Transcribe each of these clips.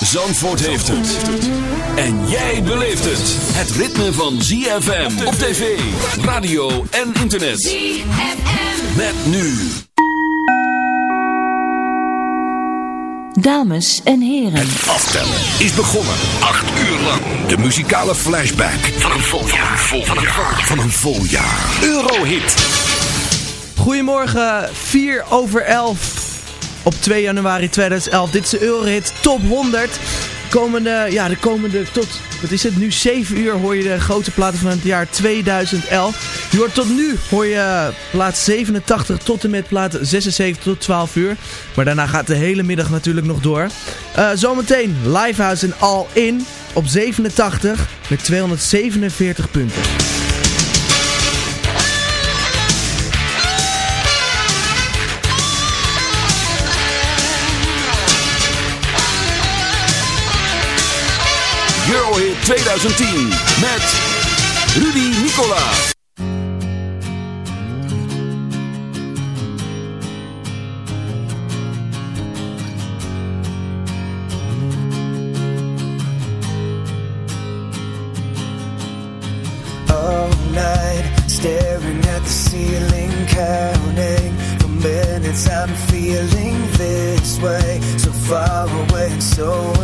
Zandvoort heeft het. En jij beleeft het. Het ritme van ZFM op tv, radio en internet. ZFM. Met nu. Dames en heren, Aftellen is begonnen. Acht uur lang. De muzikale flashback van een vol jaar. Van een vol jaar. Van een vol jaar. Eurohit. Goedemorgen, 4 over 11 op 2 januari 2011. Dit is de Eurohit Top 100. Komende, ja, de komende tot, wat is het nu, 7 uur hoor je de grote platen van het jaar 2011. Je hoort tot nu, hoor je plaat 87 tot en met plaat 76 tot 12 uur. Maar daarna gaat de hele middag natuurlijk nog door. Eh, zometeen Livehouse en All In op 87 met 247 punten. 2010 met Rudy Nicola. all night, staring at the ceiling, counting the minutes I'm feeling this way, so far away and so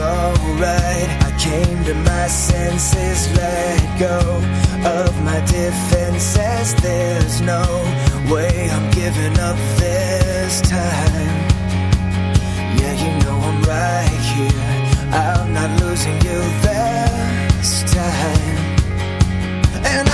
alright. I came to my senses, let go of my defenses. There's no way I'm giving up this time. Yeah, you know I'm right here. I'm not losing you this time. And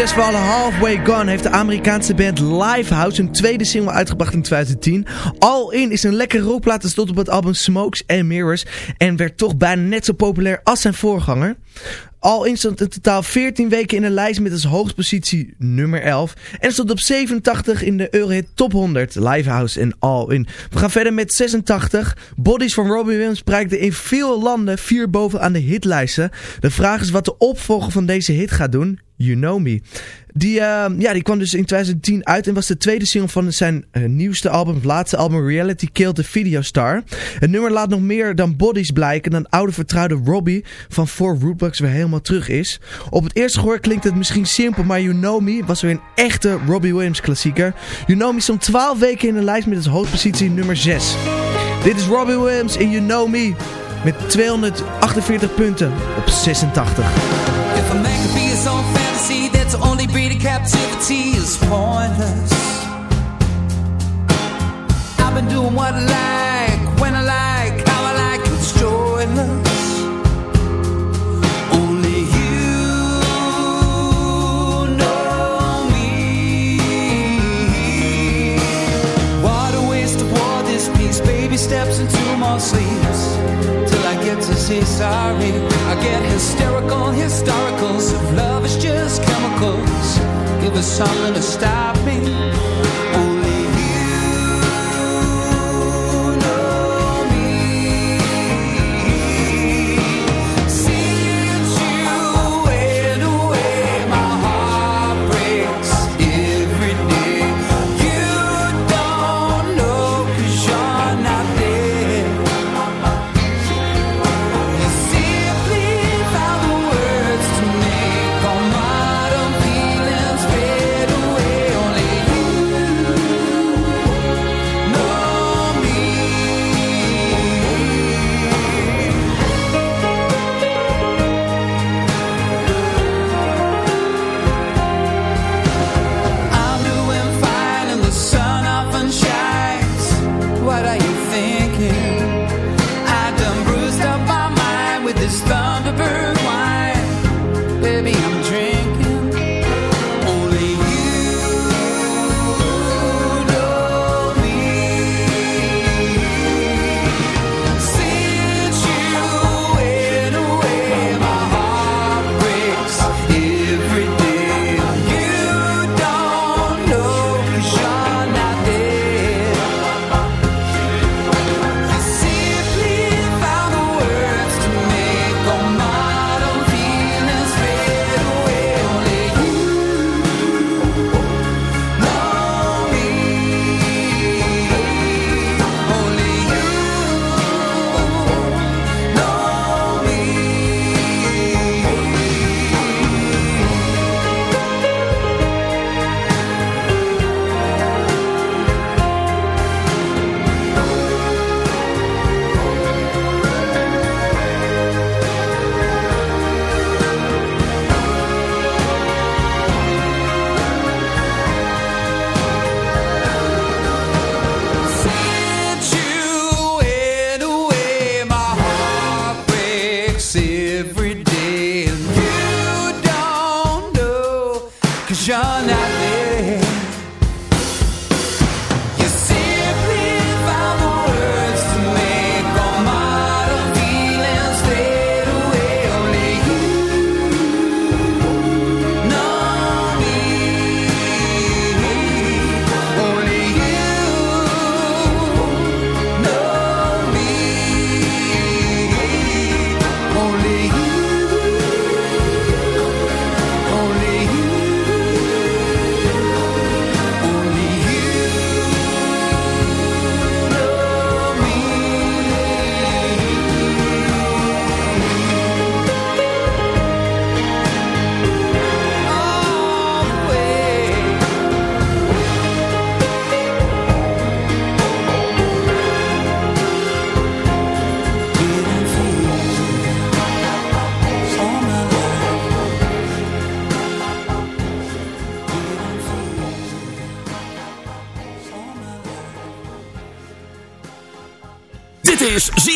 succesvolle Halfway Gone heeft de Amerikaanse band Livehouse een tweede single uitgebracht in 2010. All In is een lekkere rockplaat dat stond op het album Smokes and Mirrors en werd toch bijna net zo populair als zijn voorganger. All In stond in totaal 14 weken in de lijst met als hoogstpositie nummer 11. En stond op 87 in de Eurohit Top 100. Livehouse en All In. We gaan verder met 86. Bodies van Robbie Williams prijkte in veel landen vier boven aan de hitlijsten. De vraag is wat de opvolger van deze hit gaat doen. You Know Me. Die, eh, ja, die kwam dus in 2010 uit en was de tweede single van zijn eh, nieuwste album, het laatste album Reality Killed the Video Star. Het nummer laat nog meer dan Bodies blijken dan oude vertrouwde Robbie van Four Rootbugs weer helemaal terug is. Op het eerste gehoor klinkt het misschien simpel, maar You Know Me was weer een echte Robbie Williams klassieker. You Know Me stond 12 weken in de lijst met als hoofdpositie nummer 6. Dit is Robbie Williams in You Know Me met 248 punten op 86. Of is pointless. I've been doing what I like, when I like, how I like, it's joyless. Only you know me. What a waste of war this piece. Baby steps into my sleeps till I get to say sorry. I get hysterical, historicals. If love is just chemicals, us something to stop me.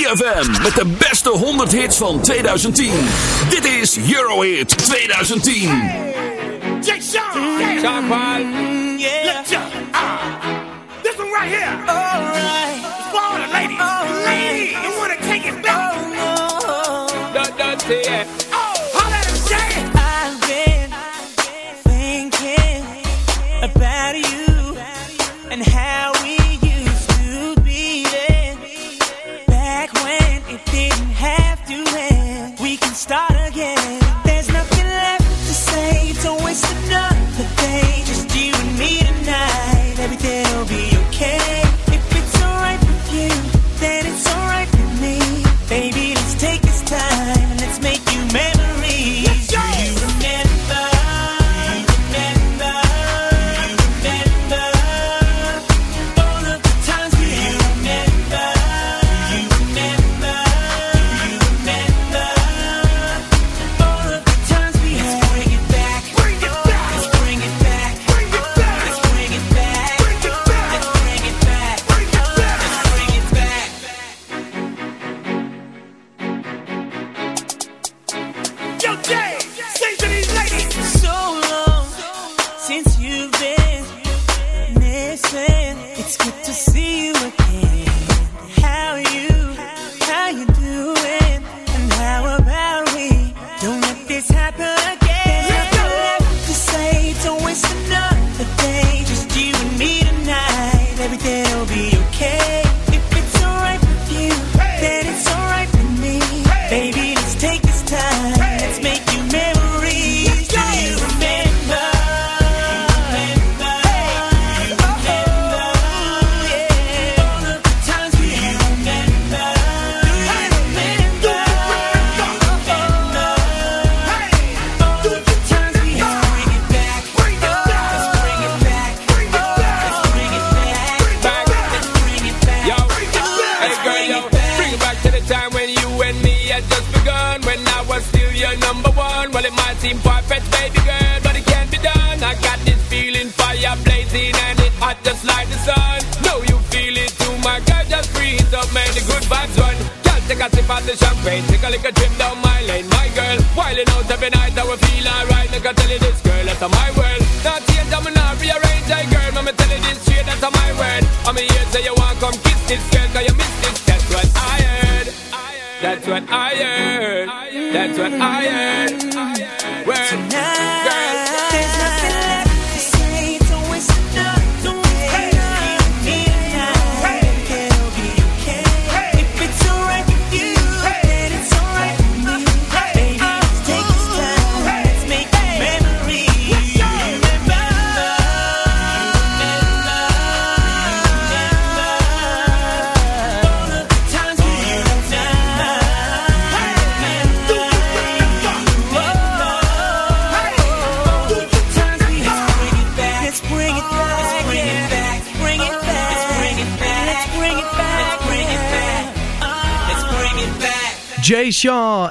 ZFM met de beste 100 hits van 2010. Dit is Eurohit 2010. Jay Sean. Yeah. Sean Paul. Yeah. Let's jump. Ah. This one right here. All right. It's for all the ladies. ladies. You want to take it back? Oh, no. Don't, don't say it.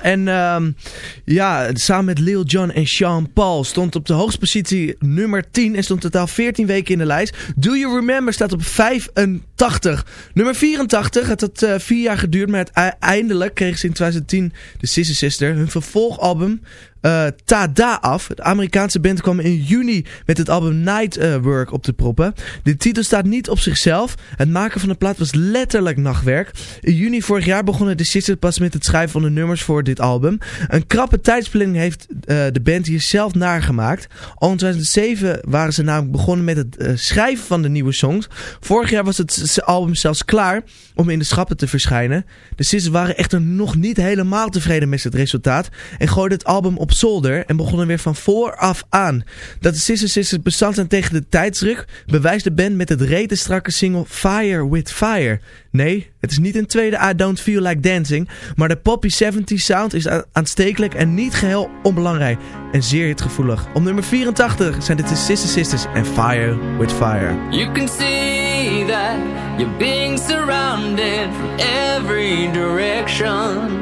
En ehm, ja, samen met Lil Jon en Sean Paul stond op de hoogste positie nummer 10 en stond totaal 14 weken in de lijst. Do You Remember staat op 85. Nummer 84, het had eh, vier jaar geduurd, maar uiteindelijk kreeg ze in 2010 de Sister Sister hun vervolgalbum eh Tada af. De Amerikaanse band kwam in juni met het album Night eh, op te proppen. De titel staat niet op zichzelf. Het maken van de plaat was letterlijk nachtwerk. In juni vorig jaar begonnen de Sisters pas met het schrijven van de nummers voor dit album. Een krappe tijdsplanning heeft eh, de band hier zelf nagemaakt. Al in 2007 waren ze namelijk begonnen met het schrijven van de nieuwe songs. Vorig jaar was het album zelfs klaar om in de schappen te verschijnen. De Sisters waren echter nog niet helemaal tevreden met het resultaat en gooiden het album op zolder en begonnen weer van vooraf aan. Dat de Sisters Sisters bestand zijn tegen de tijdsdruk bewijst de band met het rete strakke single Fire with Fire. Nee, het is niet een tweede I Don't Feel Like Dancing, maar de poppy 70 sound is aanstekelijk en niet geheel onbelangrijk en zeer hitgevoelig. Op nummer 84 zijn dit de Sister Sisters en Fire with Fire. You can see that you're being surrounded every direction.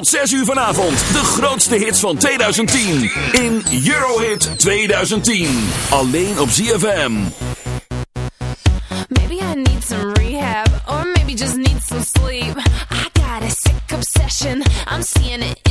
Tot 6 uur vanavond. De grootste hits van 2010. In Eurohit 2010. Alleen op ZFM. Maybe I need some rehab, or maybe just need some sleep. I got a sick obsession, I'm seeing it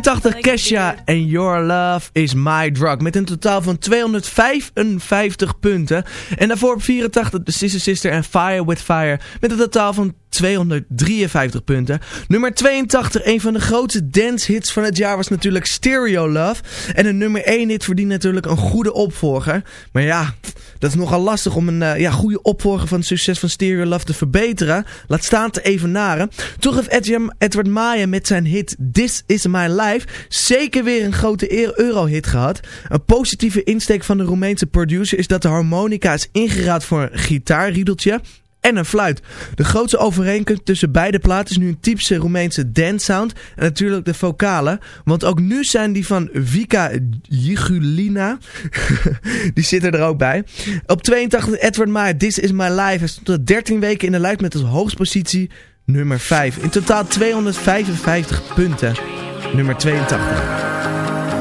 82 Kesha en Your Love is My Drug. Met een totaal van 255 punten. En daarvoor op 84 The Sister Sister en Fire with Fire. Met een totaal van 253 punten. Nummer 82, een van de grootste dance hits van het jaar was natuurlijk Stereo Love. En een nummer 1 hit verdient natuurlijk een goede opvolger. Maar ja, dat is nogal lastig om een eh, ja, goede opvolger van het succes van Stereo Love te verbeteren. Laat staan te evenaren. Toch heeft Edward- Maya met zijn hit This Is My Life zeker weer een grote Eurohit gehad. Een positieve insteek van de Roemeense producer is dat de harmonica is ingeraad voor een gitaarriedeltje en een fluit. De grootste overeenkomst tussen beide platen is nu een typische Roemeense dance sound en natuurlijk de vocalen. Want ook nu zijn die van Vika Jigulina, die zitten er ook bij. Op 82 Edward Maya, This Is My Life. Hij stond er 13 weken in de lijst met als hoogstpositie nummer 5. In totaal 255 punten. Nummer 82.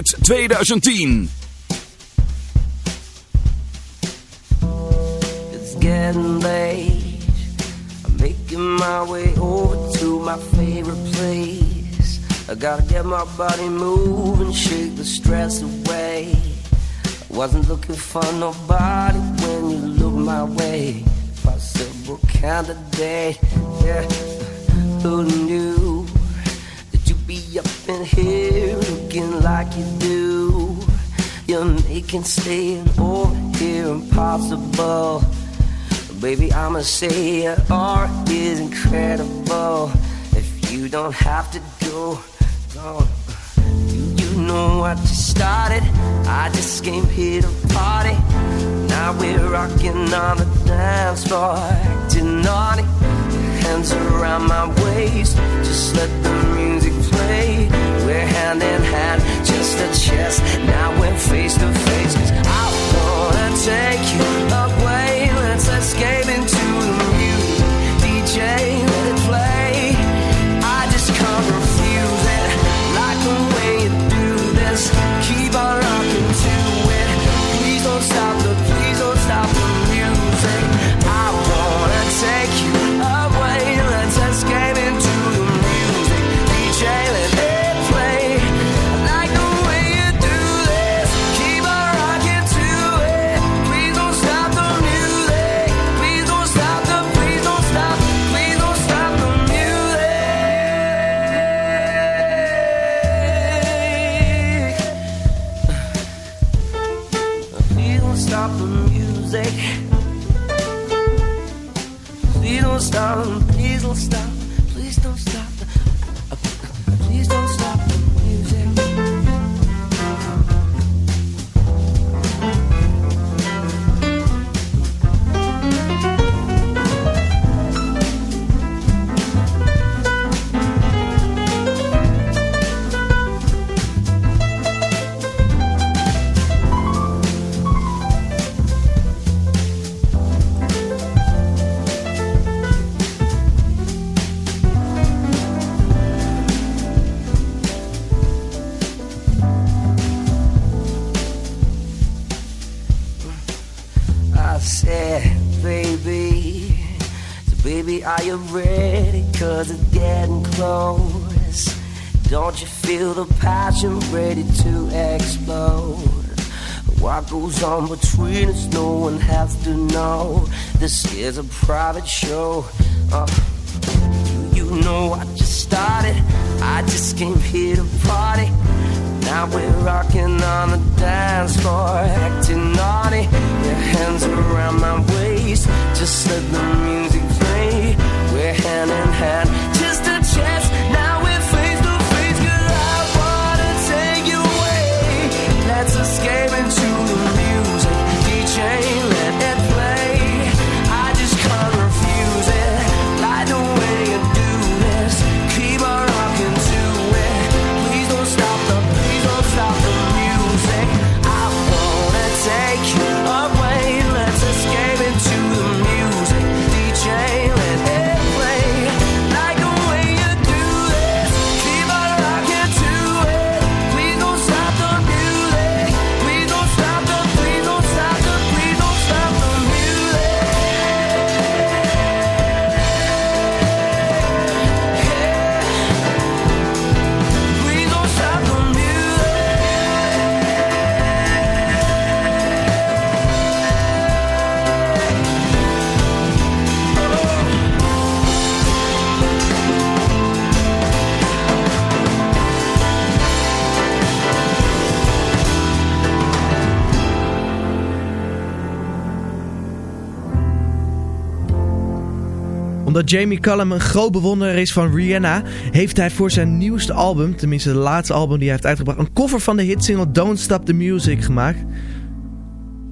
Eurohit 2010. It's getting late. I'm making my way over to my favorite place. I gotta get my body moving, shake the stress away. I wasn't looking for nobody when you look my way. Possible candidate, yeah. Who knew here looking like you do? You're making staying over here impossible. Baby, I'ma say your art is incredible. If you don't have to go, go. You, you know what you started. I just came here to party. Now we're rocking on the dance floor, acting naughty. Hands around my waist, just let the music play. We're hand in hand, just a chest. Now we're face to face. Cause I wanna take you away. Let's escape into the music. DJ, let it play. I just can't refuse it. Like the way you do this. Keep on rocking to it. Please don't stop the, please don't stop the music. I wanna take you Omdat Jamie Cullum een groot bewonderaar is van Rihanna, heeft hij voor zijn nieuwste album, tenminste de laatste album die hij heeft uitgebracht, een cover van de hitsingle Don't Stop the Music gemaakt.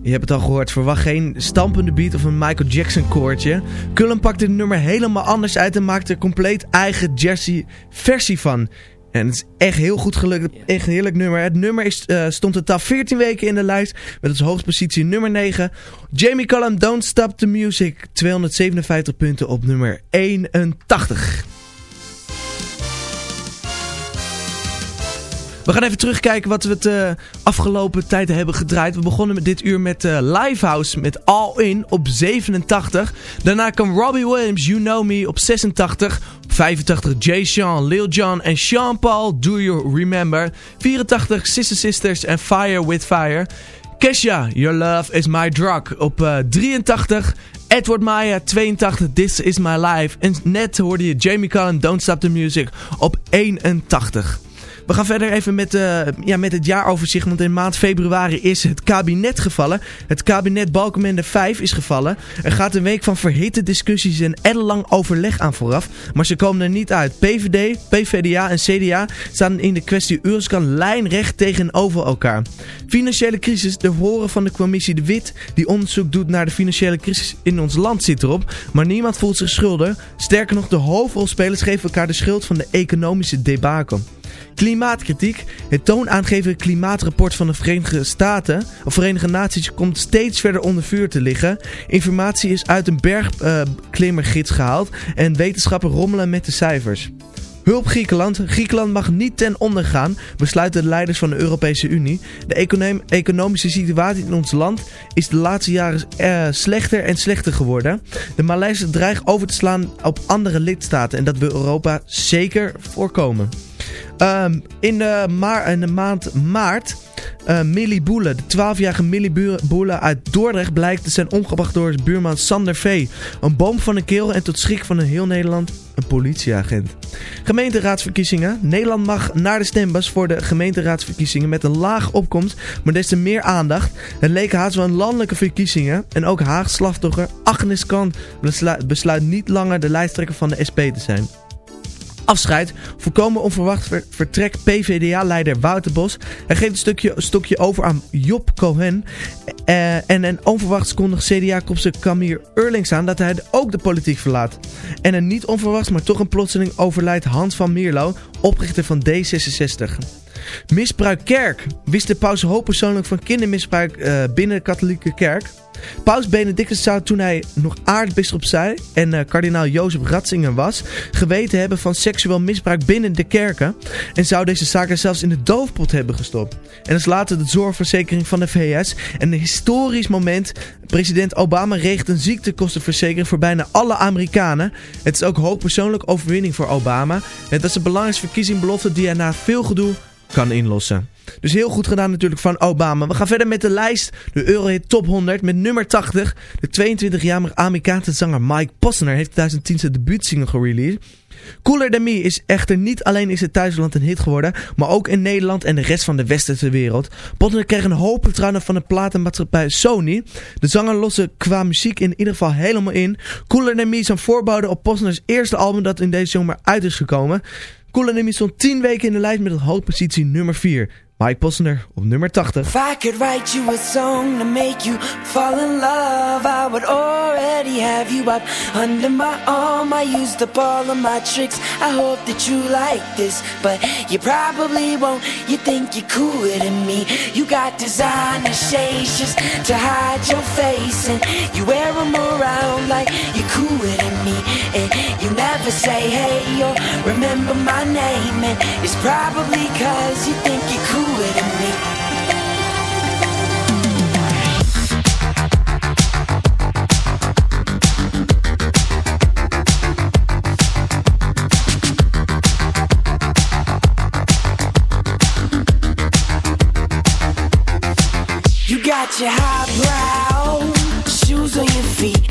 Je hebt het al gehoord, verwacht geen stampende beat of een Michael Jackson koortje. Cullum pakte het nummer helemaal anders uit en maakte er compleet eigen jazzy versie van. En het is echt heel goed gelukt. Echt een heerlijk nummer. Het nummer is, eh, stond totaal 14 weken in de lijst. Met als hoogste positie nummer 9. Jamie Cullum, Don't Stop the Music. 257 punten op nummer 81. We gaan even terugkijken wat we het uh, afgelopen tijd hebben gedraaid. We begonnen met dit uur met uh, Livehouse met All In op 87. Daarna kwam Robbie Williams, You Know Me op 86. Op 85 Jay Sean, Lil Jon en Sean Paul, Do You Remember. 84 Sister Sisters en Fire With Fire. Kesha, Your Love Is My Drug op uh, 83. Edward Maya, 82, This Is My Life. En net hoorde je Jamie Cullen, Don't Stop The Music op 81. We gaan verder even met, uh, ja, met het jaaroverzicht. Want in maand februari is het kabinet gevallen. Het kabinet Balkenende 5 is gevallen. Er gaat een week van verhitte discussies en ellenlang overleg aan vooraf. Maar ze komen er niet uit. PVD, PVDA en CDA staan in de kwestie Euroscan lijnrecht tegenover elkaar. Financiële crisis, de horen van de commissie De Wit... die onderzoek doet naar de financiële crisis in ons land zit erop. Maar niemand voelt zich schuldig. Sterker nog, de hoofdrolspelers geven elkaar de schuld van de economische debakel. Klimaatkritiek. Het toonaangevende klimaatrapport van de Verenigde Staten, of Verenigde Naties, komt steeds verder onder vuur te liggen. Informatie is uit een bergklimmergids uh, gehaald en wetenschappen rommelen met de cijfers. Hulp Griekenland. Griekenland mag niet ten onder gaan, besluiten de leiders van de Europese Unie. De econom economische situatie in ons land is de laatste jaren uh, slechter en slechter geworden. De Maleisen dreigen over te slaan op andere lidstaten en dat wil Europa zeker voorkomen. Um, in, de in, de maand maart, uh, Millie Boele, de 12-jarige Millie Boele uit Dordrecht, blijkt te zijn omgebracht door buurman Sander V. Een boom van een keel en tot schrik van een heel Nederland een politieagent. Gemeenteraadsverkiezingen. Nederland mag naar de stembus voor de gemeenteraadsverkiezingen met een laag opkomst, maar des te meer aandacht. Het leek haast wel een landelijke verkiezingen. En ook Haag slachtoffer Agnes Kant besluit niet langer de lijsttrekker van de SP te zijn afscheid. Voorkomen onverwacht vertrek PVDA-leider Wouter Bos. Hij geeft een stukje, stokje over aan Job Cohen. Uh, en een onverwachts kondigt CDA-kopse Camille Eurlings aan dat hij ook de politiek verlaat. En een niet onverwachts, maar toch een plotseling overlijdt Hans van Mierlo, oprichter van D66. Misbruik kerk. Wist de paus persoonlijk van kindermisbruik uh, binnen de katholieke kerk? Paus Benedictus zou toen hij nog aartsbisschop zei en uh, kardinaal Jozef Ratzinger was, geweten hebben van seksueel misbruik binnen de kerken en zou deze zaken zelfs in de doofpot hebben gestopt. En is later de zorgverzekering van de VS en een historisch moment. President Obama regelt een ziektekostenverzekering voor bijna alle Amerikanen. Het is ook hoogpersoonlijk overwinning voor Obama. En dat is een belangrijkste verkiezingbelofte die hij na veel gedoe kan inlossen. Dus heel goed gedaan natuurlijk van Obama. We gaan verder met de lijst. De Eurohit Top 100 met nummer 80. De 22-jarige Amerikaanse zanger Mike Posner heeft 2010 zijn debuutsingle gereleased. Cooler Than Me is echter niet alleen in zijn thuisland een hit geworden, maar ook in Nederland en de rest van de westerse wereld. Posner kreeg een hoop vertrouwen van de platenmaatschappij Sony. De zanger loste qua muziek in ieder geval helemaal in. Cooler Than Me is een voorbode op Posners eerste album dat in deze zomer uit is gekomen. Me stond 10 weken in de lijst met een hoogpositie nummer 4. Mike Posner op nummer 80. If I could write you a song to make you fall in love, I would already have you up under my arm. I used up all of my tricks. I hope that you like this, but you probably won't. You think you're cooler than me. You got designer shades just to hide your face, and you wear them around like you're cooler than me. Say hey or remember my name, and it's probably cause you think you're cooler than me. You got your highbrow shoes on your feet,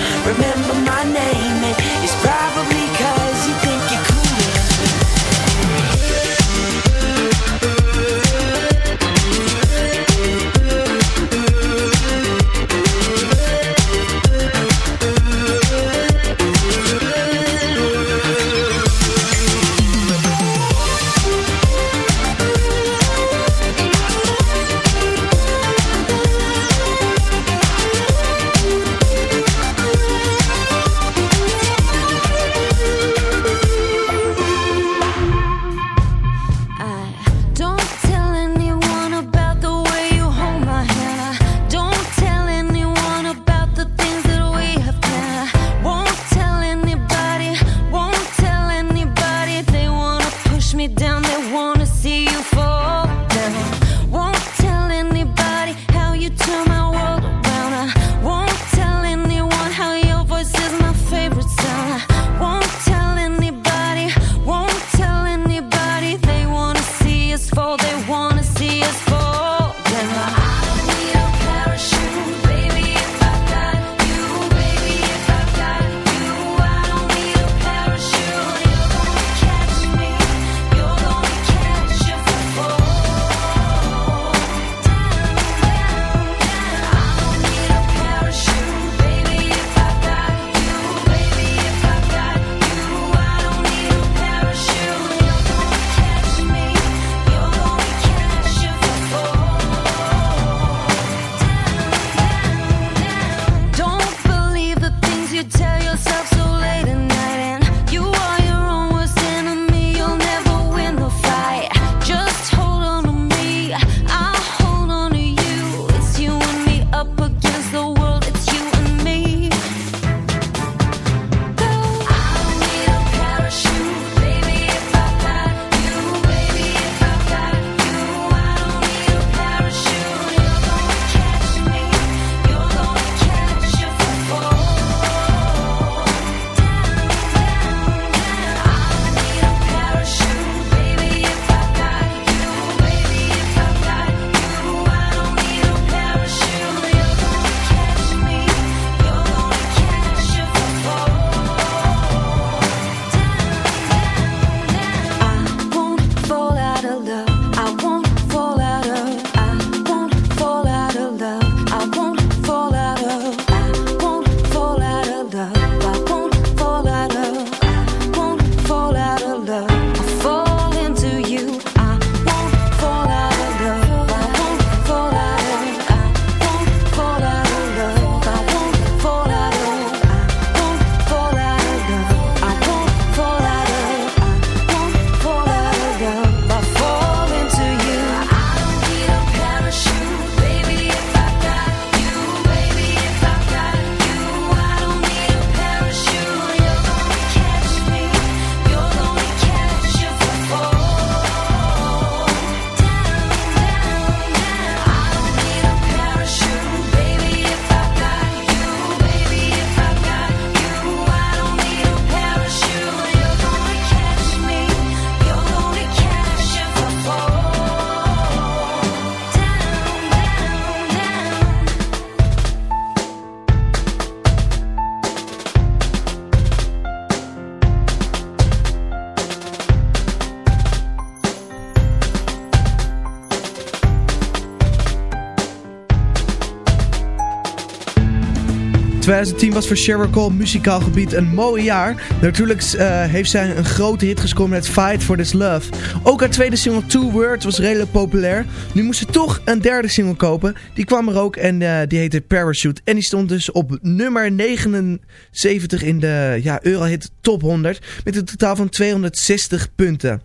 2010 was voor Sheryl Cole muzikaal gebied een mooi jaar. Natuurlijk eh, heeft zij een grote hit gescoord met Fight for This Love. Ook haar tweede single Two Words was redelijk populair. Nu moest ze toch een derde single kopen. Die kwam er ook en eh, die heette Parachute. En die stond dus op nummer 79 in de ja, Eurohit Top 100 met een totaal van 260 punten.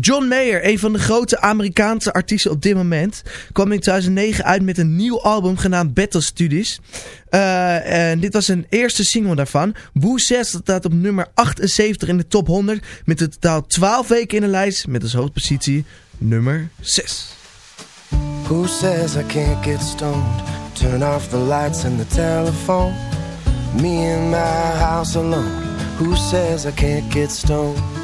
John Mayer, een van de grote Amerikaanse artiesten op dit moment, kwam in 2009 uit met een nieuw album genaamd Battle Studies. Uh, en dit was een eerste single daarvan. Who Says staat op nummer 78 in de top 100 met een totaal 12 weken in de lijst met als hoofdpositie nummer 6. Who says I can't get stoned? Turn off the lights and the telephone. Me in my house alone. Who says I can't get stoned?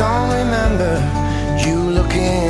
don't remember you looking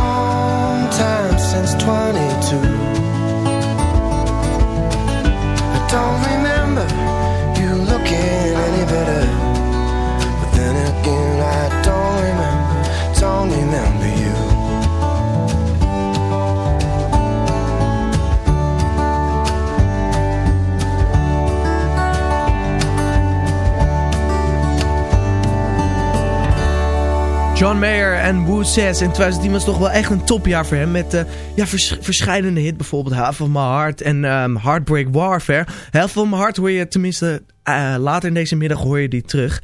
John Mayer en Woo Says in 2010 was toch wel echt een topjaar voor hem. Met uh, ja, vers verschillende hits, bijvoorbeeld Half of My Heart en um, Heartbreak Warfare. Half of My Heart hoor je tenminste uh, later in deze middag hoor je die terug.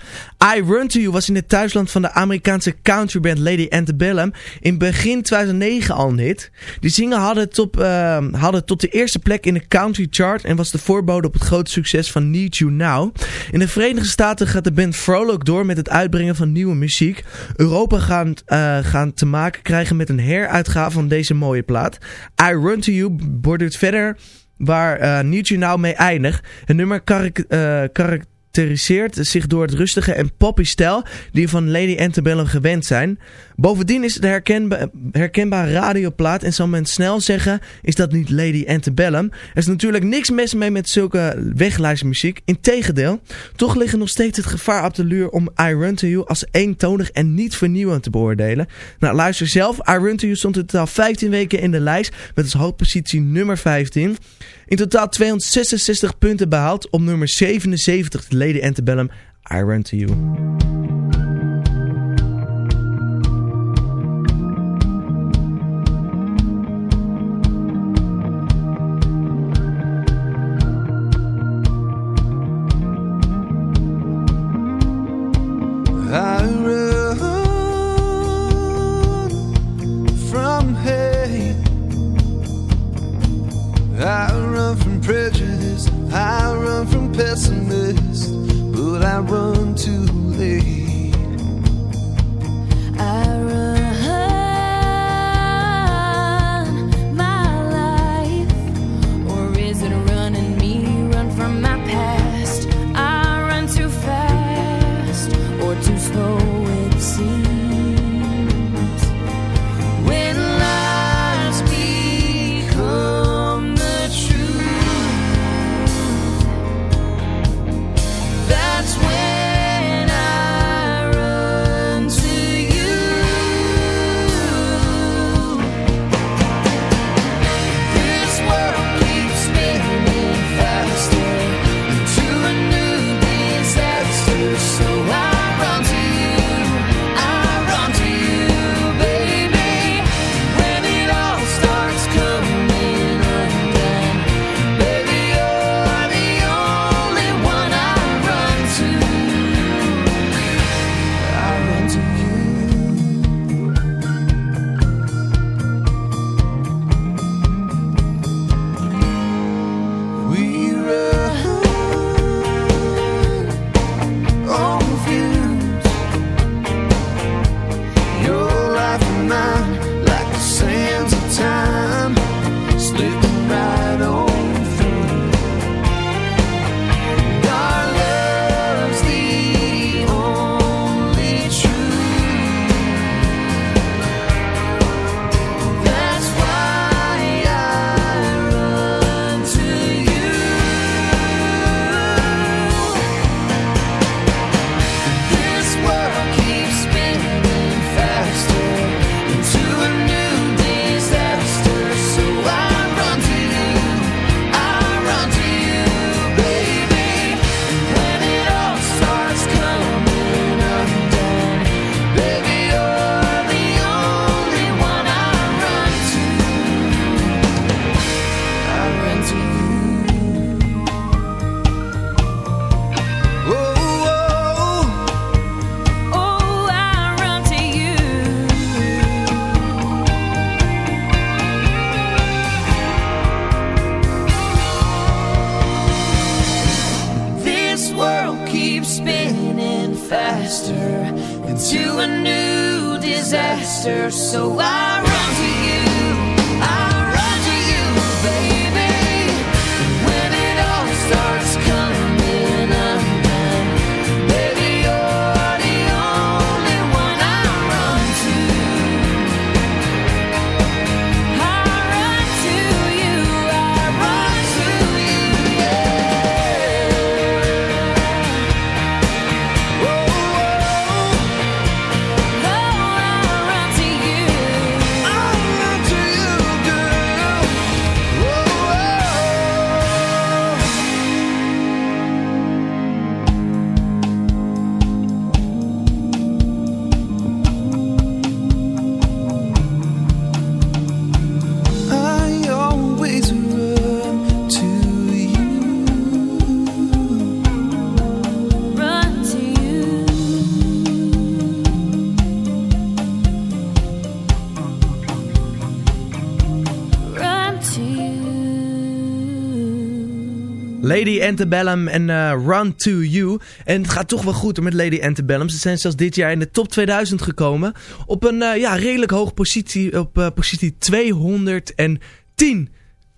I Run To You was in het thuisland van de Amerikaanse countryband Lady Antebellum in begin 2009 al een hit. Die zingen hadden, top, uh, hadden tot de eerste plek in de country chart en was de voorbode op het grote succes van Need You Now. In de Verenigde Staten gaat de band vrolijk door met het uitbrengen van nieuwe muziek. Europa gaan, uh, gaan te maken krijgen met een heruitgave van deze mooie plaat. I Run To You borduurt verder waar uh, Need You Now mee eindigt. Het nummer karakteriseert zich door het rustige en poppy stijl die van Lady Antebellum gewend zijn. Bovendien is het een herkenba herkenbare radioplaat en zal men snel zeggen, is dat niet Lady Antebellum? Er is natuurlijk niks mis mee met zulke weglijstmuziek. Integendeel, toch ligt nog steeds het gevaar op de luur om I Run To You als eentonig en niet vernieuwend te beoordelen. Nou, luister zelf. I Run To You stond in totaal 15 weken in de lijst met als hoofdpositie nummer 15. In totaal 266 punten behaald op nummer 77 de Lady Antebellum I Run To You. I run from prejudice, I run from pessimists, but I run Antebellum en eh, Run To You. En het gaat toch wel goed met Lady Antebellum. Ze zijn zelfs dit jaar in de top 2000 gekomen. Op een eh, ja, redelijk hoge positie, op eh, positie 210.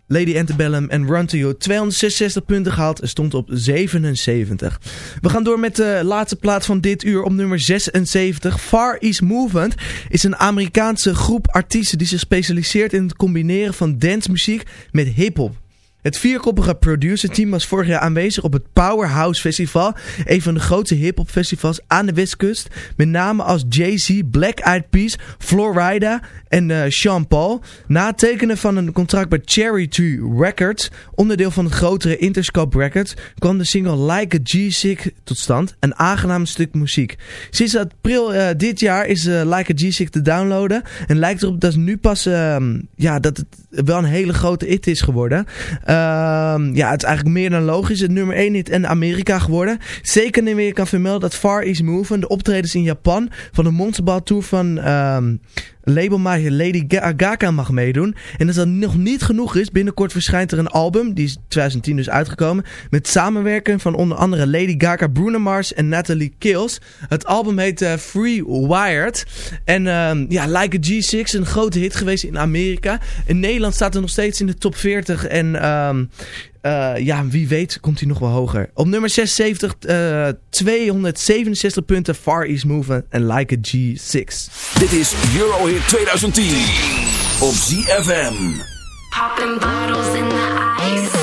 Lady Antebellum en Run To You. 266 punten gehaald en stond op 77. We gaan door met de laatste plaat van dit uur op nummer 76. Far East Movement is een Amerikaanse groep artiesten die zich specialiseert in het combineren van dancemuziek met hip-hop. Het vierkoppige producerteam was vorig jaar aanwezig op het Powerhouse Festival, een van de grootste hip-hop festivals aan de westkust. Met name als Jay-Z, Black Eyed Peas, Florida en eh, Sean Paul. Na het tekenen van een contract bij Cherry Tree Records, onderdeel van het grotere Interscope Records, kwam de single Like a G-Sick tot stand. Een aangenaam stuk muziek. Sinds april eh, dit jaar is eh, Like a G-Sick te downloaden. En lijkt erop dat nu pas ehm, ja, dat het wel een hele grote hit is geworden. Ehm, ja, het is eigenlijk meer dan logisch. Het nummer 1 hit in Amerika geworden. Zeker nu weer kan vermelden dat Far East Movement, de optredens in Japan van de Monsterball Tour van, labelmaatje Lady Gaga mag meedoen. En als dat nog niet genoeg is, binnenkort verschijnt er een album, die is 2010 dus uitgekomen, met samenwerking van onder andere Lady Gaga, Bruno Mars en Natalie Kills. Het album heet eh, Free Wired. En ehm, ja, Like a G6, een grote hit geweest in Amerika. In Nederland staat er nog steeds in de top 40 en ehm, uh, ja, wie weet komt hij nog wel hoger. Op nummer 76, 267 eh, punten, Far East moving en Like a G6. Dit is Eurohit 2010 op ZFM. Popping bottles in the ice.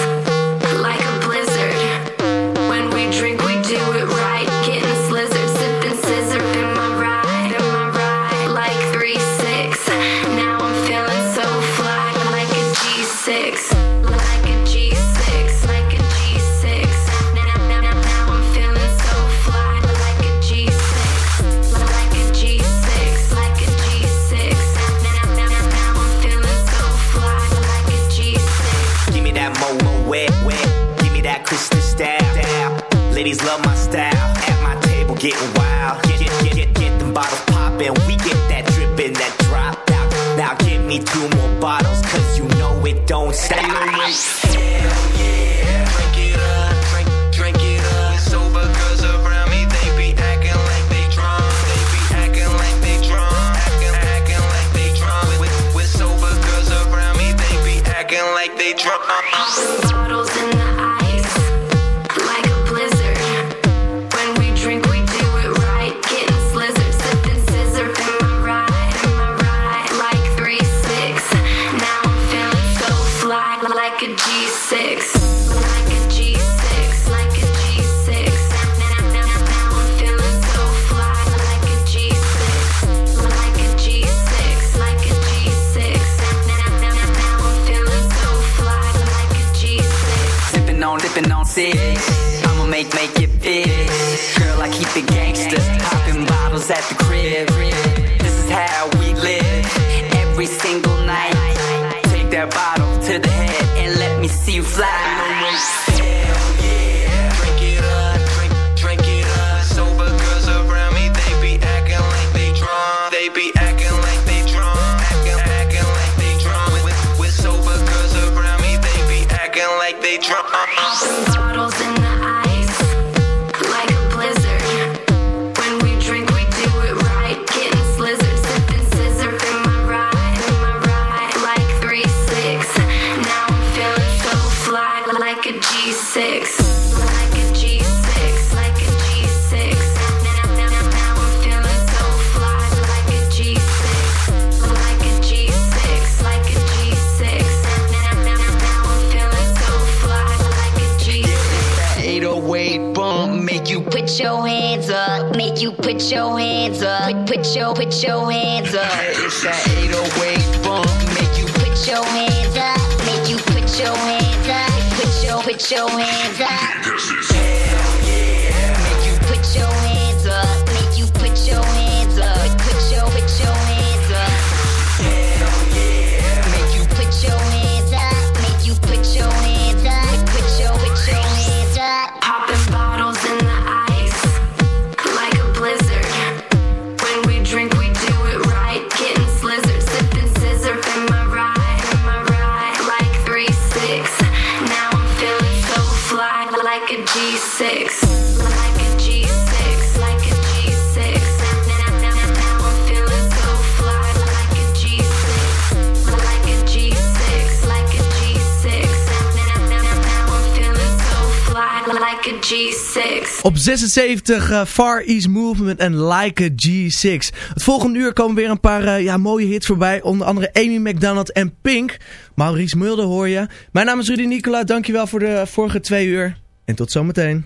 76, Far East Movement en Like a G6. Het volgende uur komen weer een paar ja, mooie hits voorbij. Onder andere Amy McDonald en Pink. Maurice Mulder hoor je. Mijn naam is Rudy Nicola. Dankjewel voor de vorige twee uur. En tot zometeen.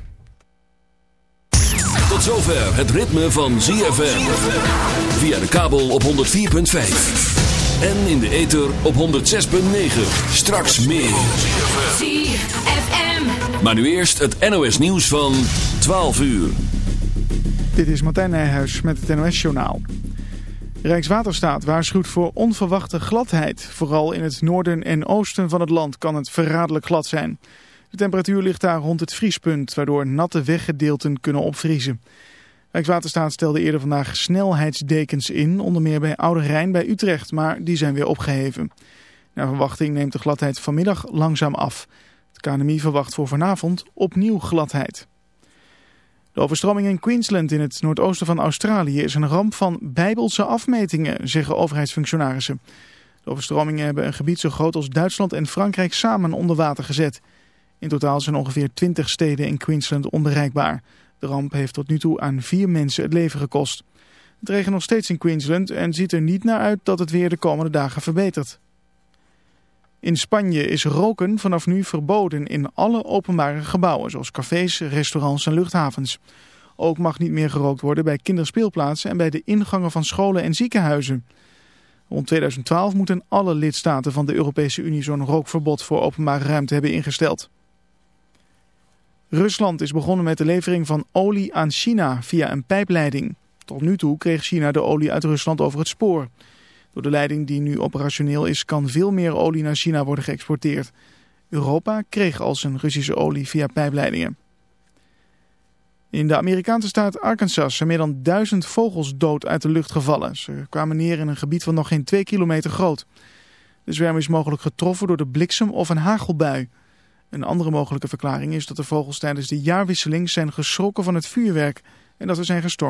Tot zover het ritme van ZFM. Via de kabel op 104.5. En in de ether op 106.9. Straks meer. Maar nu eerst het NOS nieuws van 12 uur. Dit is Martijn Nijhuis met het NOS Journaal. Rijkswaterstaat waarschuwt voor onverwachte gladheid. Vooral in het noorden en oosten van het land kan het verraderlijk glad zijn. De temperatuur ligt daar rond het vriespunt, waardoor natte weggedeelten kunnen opvriezen. Rijkswaterstaat stelde eerder vandaag snelheidsdekens in, onder meer bij Oude Rijn bij Utrecht, maar die zijn weer opgeheven. Naar verwachting neemt de gladheid vanmiddag langzaam af. KNMI verwacht voor vanavond opnieuw gladheid. De overstroming in Queensland in het noordoosten van Australië is een ramp van bijbelse afmetingen, zeggen overheidsfunctionarissen. De overstromingen hebben een gebied zo groot als Duitsland en Frankrijk samen onder water gezet. In totaal zijn ongeveer 20 steden in Queensland onbereikbaar. De ramp heeft tot nu toe aan vier mensen het leven gekost. Het regent nog steeds in Queensland en ziet er niet naar uit dat het weer de komende dagen verbetert. In Spanje is roken vanaf nu verboden in alle openbare gebouwen, zoals cafés, restaurants en luchthavens. Ook mag niet meer gerookt worden bij kinderspeelplaatsen en bij de ingangen van scholen en ziekenhuizen. Rond 2012 moeten alle lidstaten van de Europese Unie zo'n rookverbod voor openbare ruimte hebben ingesteld. Rusland is begonnen met de levering van olie aan China via een pijpleiding. Tot nu toe kreeg China de olie uit Rusland over het spoor. Door de leiding die nu operationeel is kan veel meer olie naar China worden geëxporteerd. Europa kreeg al zijn Russische olie via pijpleidingen. In de Amerikaanse staat Arkansas zijn meer dan duizend vogels dood uit de lucht gevallen. Ze kwamen neer in een gebied van nog geen twee kilometer groot. De zwerm is mogelijk getroffen door de bliksem of een hagelbui. Een andere mogelijke verklaring is dat de vogels tijdens de jaarwisseling zijn geschrokken van het vuurwerk en dat ze zijn gestorven.